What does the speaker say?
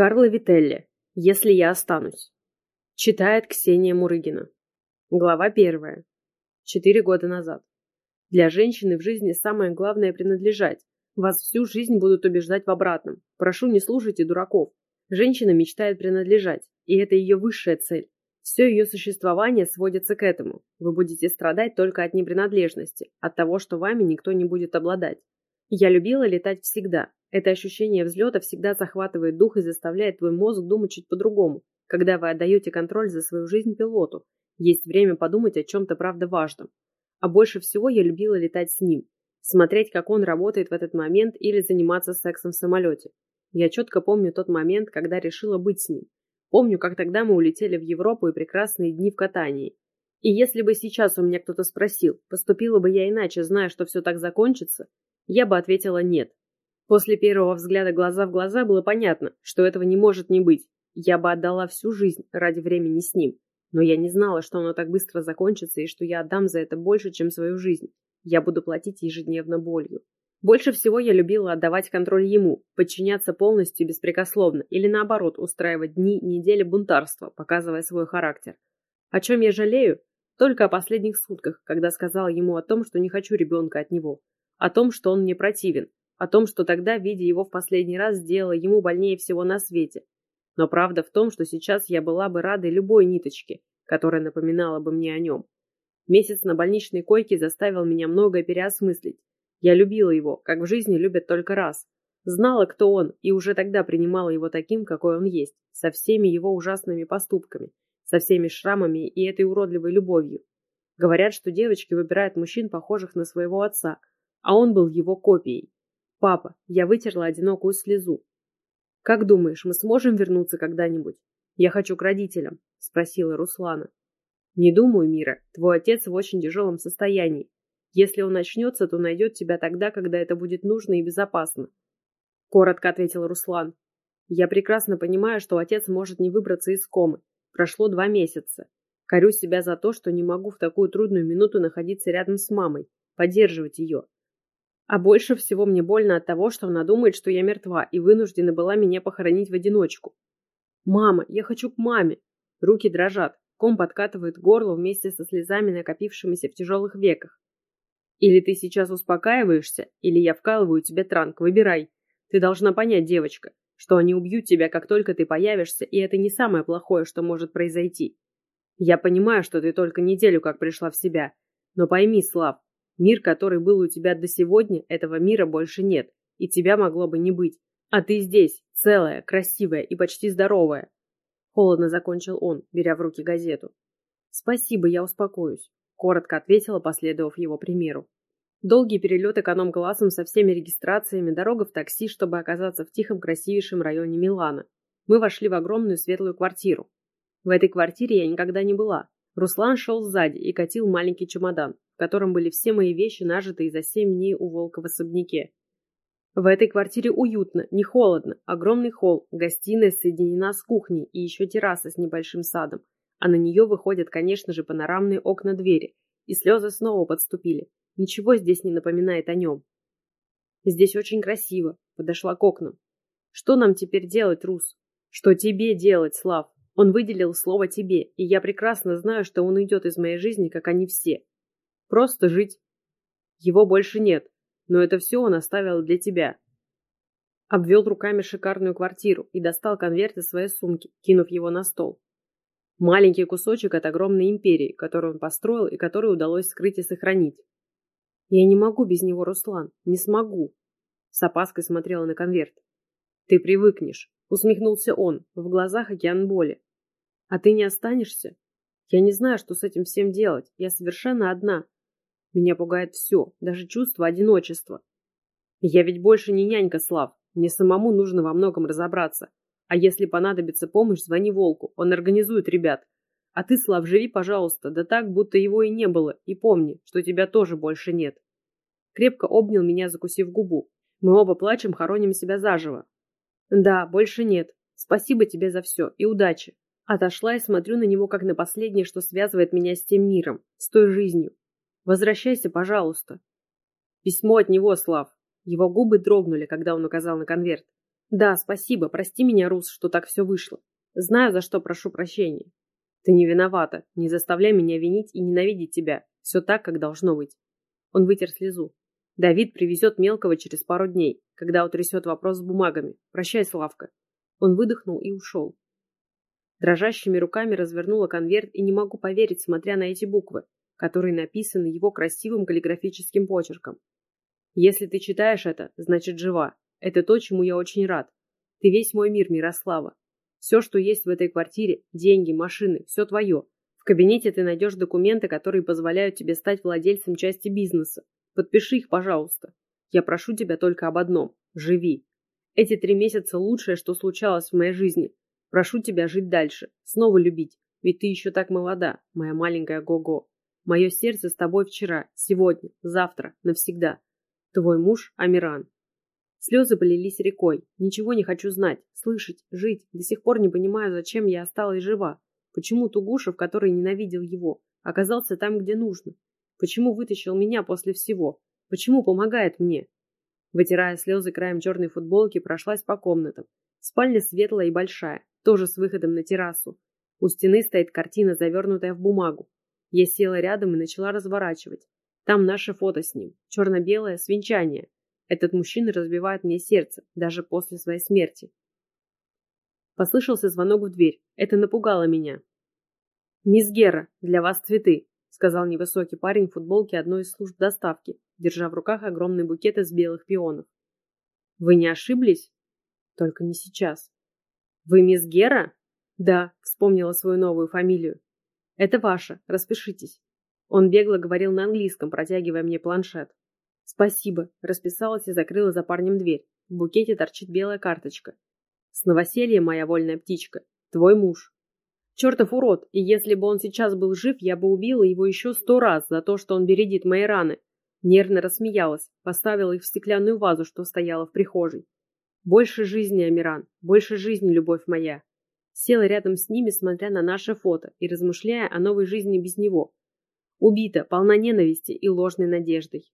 Карла Вителли. Если я останусь. Читает Ксения Мурыгина. Глава первая. Четыре года назад. Для женщины в жизни самое главное принадлежать. Вас всю жизнь будут убеждать в обратном. Прошу, не слушайте дураков. Женщина мечтает принадлежать, и это ее высшая цель. Все ее существование сводится к этому. Вы будете страдать только от непринадлежности, от того, что вами никто не будет обладать. Я любила летать всегда. Это ощущение взлета всегда захватывает дух и заставляет твой мозг думать чуть по-другому. Когда вы отдаете контроль за свою жизнь пилоту, есть время подумать о чем-то правда важном. А больше всего я любила летать с ним. Смотреть, как он работает в этот момент или заниматься сексом в самолете. Я четко помню тот момент, когда решила быть с ним. Помню, как тогда мы улетели в Европу и прекрасные дни в катании. И если бы сейчас у меня кто-то спросил, поступила бы я иначе, зная, что все так закончится, я бы ответила «нет». После первого взгляда глаза в глаза было понятно, что этого не может не быть. Я бы отдала всю жизнь ради времени с ним. Но я не знала, что оно так быстро закончится и что я отдам за это больше, чем свою жизнь. Я буду платить ежедневно болью. Больше всего я любила отдавать контроль ему, подчиняться полностью беспрекословно или наоборот устраивать дни, недели бунтарства, показывая свой характер. О чем я жалею? Только о последних сутках, когда сказала ему о том, что не хочу ребенка от него, о том, что он мне противен, о том, что тогда, видя его в последний раз, сделала ему больнее всего на свете. Но правда в том, что сейчас я была бы рада любой ниточке, которая напоминала бы мне о нем. Месяц на больничной койке заставил меня многое переосмыслить. Я любила его, как в жизни любят только раз. Знала, кто он, и уже тогда принимала его таким, какой он есть, со всеми его ужасными поступками, со всеми шрамами и этой уродливой любовью. Говорят, что девочки выбирают мужчин, похожих на своего отца – а он был его копией. «Папа, я вытерла одинокую слезу. Как думаешь, мы сможем вернуться когда-нибудь? Я хочу к родителям», — спросила Руслана. «Не думаю, Мира, твой отец в очень тяжелом состоянии. Если он начнется, то найдет тебя тогда, когда это будет нужно и безопасно», — коротко ответил Руслан. «Я прекрасно понимаю, что отец может не выбраться из комы. Прошло два месяца. Корю себя за то, что не могу в такую трудную минуту находиться рядом с мамой, поддерживать ее. А больше всего мне больно от того, что она думает, что я мертва и вынуждена была меня похоронить в одиночку. «Мама, я хочу к маме!» Руки дрожат, ком подкатывает горло вместе со слезами, накопившимися в тяжелых веках. «Или ты сейчас успокаиваешься, или я вкалываю тебе транк, выбирай. Ты должна понять, девочка, что они убьют тебя, как только ты появишься, и это не самое плохое, что может произойти. Я понимаю, что ты только неделю как пришла в себя, но пойми, Слав, Мир, который был у тебя до сегодня, этого мира больше нет, и тебя могло бы не быть. А ты здесь, целая, красивая и почти здоровая. Холодно закончил он, беря в руки газету. Спасибо, я успокоюсь, коротко ответила, последовав его примеру. Долгий перелет эконом-классом со всеми регистрациями, дорога в такси, чтобы оказаться в тихом красивейшем районе Милана. Мы вошли в огромную светлую квартиру. В этой квартире я никогда не была. Руслан шел сзади и катил маленький чемодан котором были все мои вещи, нажитые за семь дней у волка в особняке. В этой квартире уютно, не холодно, огромный холл, гостиная соединена с кухней и еще терраса с небольшим садом, а на нее выходят, конечно же, панорамные окна двери, и слезы снова подступили. Ничего здесь не напоминает о нем. Здесь очень красиво, подошла к окнам. Что нам теперь делать, Рус? Что тебе делать, Слав? Он выделил слово «тебе», и я прекрасно знаю, что он уйдет из моей жизни, как они все. Просто жить. Его больше нет, но это все он оставил для тебя. Обвел руками шикарную квартиру и достал конверт из своей сумки, кинув его на стол. Маленький кусочек от огромной империи, которую он построил и которую удалось скрыть и сохранить. Я не могу без него, Руслан, не смогу. С опаской смотрела на конверт. Ты привыкнешь, усмехнулся он, в глазах океан боли. А ты не останешься? Я не знаю, что с этим всем делать. Я совершенно одна. Меня пугает все, даже чувство одиночества. Я ведь больше не нянька, Слав. Мне самому нужно во многом разобраться. А если понадобится помощь, звони Волку. Он организует ребят. А ты, Слав, живи, пожалуйста, да так, будто его и не было. И помни, что тебя тоже больше нет. Крепко обнял меня, закусив губу. Мы оба плачем, хороним себя заживо. Да, больше нет. Спасибо тебе за все и удачи. Отошла и смотрю на него, как на последнее, что связывает меня с тем миром, с той жизнью. Возвращайся, пожалуйста. Письмо от него, Слав. Его губы дрогнули, когда он указал на конверт. Да, спасибо, прости меня, Рус, что так все вышло. Знаю, за что прошу прощения. Ты не виновата, не заставляй меня винить и ненавидеть тебя. Все так, как должно быть. Он вытер слезу. Давид привезет мелкого через пару дней, когда утрясет вопрос с бумагами. Прощай, Славка. Он выдохнул и ушел. Дрожащими руками развернула конверт и не могу поверить, смотря на эти буквы, которые написаны его красивым каллиграфическим почерком. Если ты читаешь это, значит жива. Это то, чему я очень рад. Ты весь мой мир, Мирослава. Все, что есть в этой квартире, деньги, машины, все твое. В кабинете ты найдешь документы, которые позволяют тебе стать владельцем части бизнеса. Подпиши их, пожалуйста. Я прошу тебя только об одном. Живи. Эти три месяца лучшее, что случалось в моей жизни. Прошу тебя жить дальше, снова любить, ведь ты еще так молода, моя маленькая Го-Го. Мое сердце с тобой вчера, сегодня, завтра, навсегда. Твой муж Амиран. Слезы полились рекой. Ничего не хочу знать, слышать, жить. До сих пор не понимаю, зачем я осталась жива. Почему Тугушев, который ненавидел его, оказался там, где нужно? Почему вытащил меня после всего? Почему помогает мне? Вытирая слезы краем черной футболки, прошлась по комнатам. Спальня светлая и большая тоже с выходом на террасу. У стены стоит картина, завернутая в бумагу. Я села рядом и начала разворачивать. Там наше фото с ним, черно-белое, с венчания. Этот мужчина разбивает мне сердце, даже после своей смерти. Послышался звонок в дверь. Это напугало меня. «Мисс Гера, для вас цветы», — сказал невысокий парень в футболке одной из служб доставки, держа в руках огромный букет из белых пионов. «Вы не ошиблись?» «Только не сейчас. «Вы мисс Гера?» «Да», — вспомнила свою новую фамилию. «Это ваша, распишитесь». Он бегло говорил на английском, протягивая мне планшет. «Спасибо», — расписалась и закрыла за парнем дверь. В букете торчит белая карточка. «С новоселья, моя вольная птичка. Твой муж». Чертов урод, и если бы он сейчас был жив, я бы убила его еще сто раз за то, что он бередит мои раны. Нервно рассмеялась, поставила их в стеклянную вазу, что стояла в прихожей. Больше жизни, Амиран, больше жизни, любовь моя. Села рядом с ними, смотря на наше фото и размышляя о новой жизни без него. Убита, полна ненависти и ложной надеждой.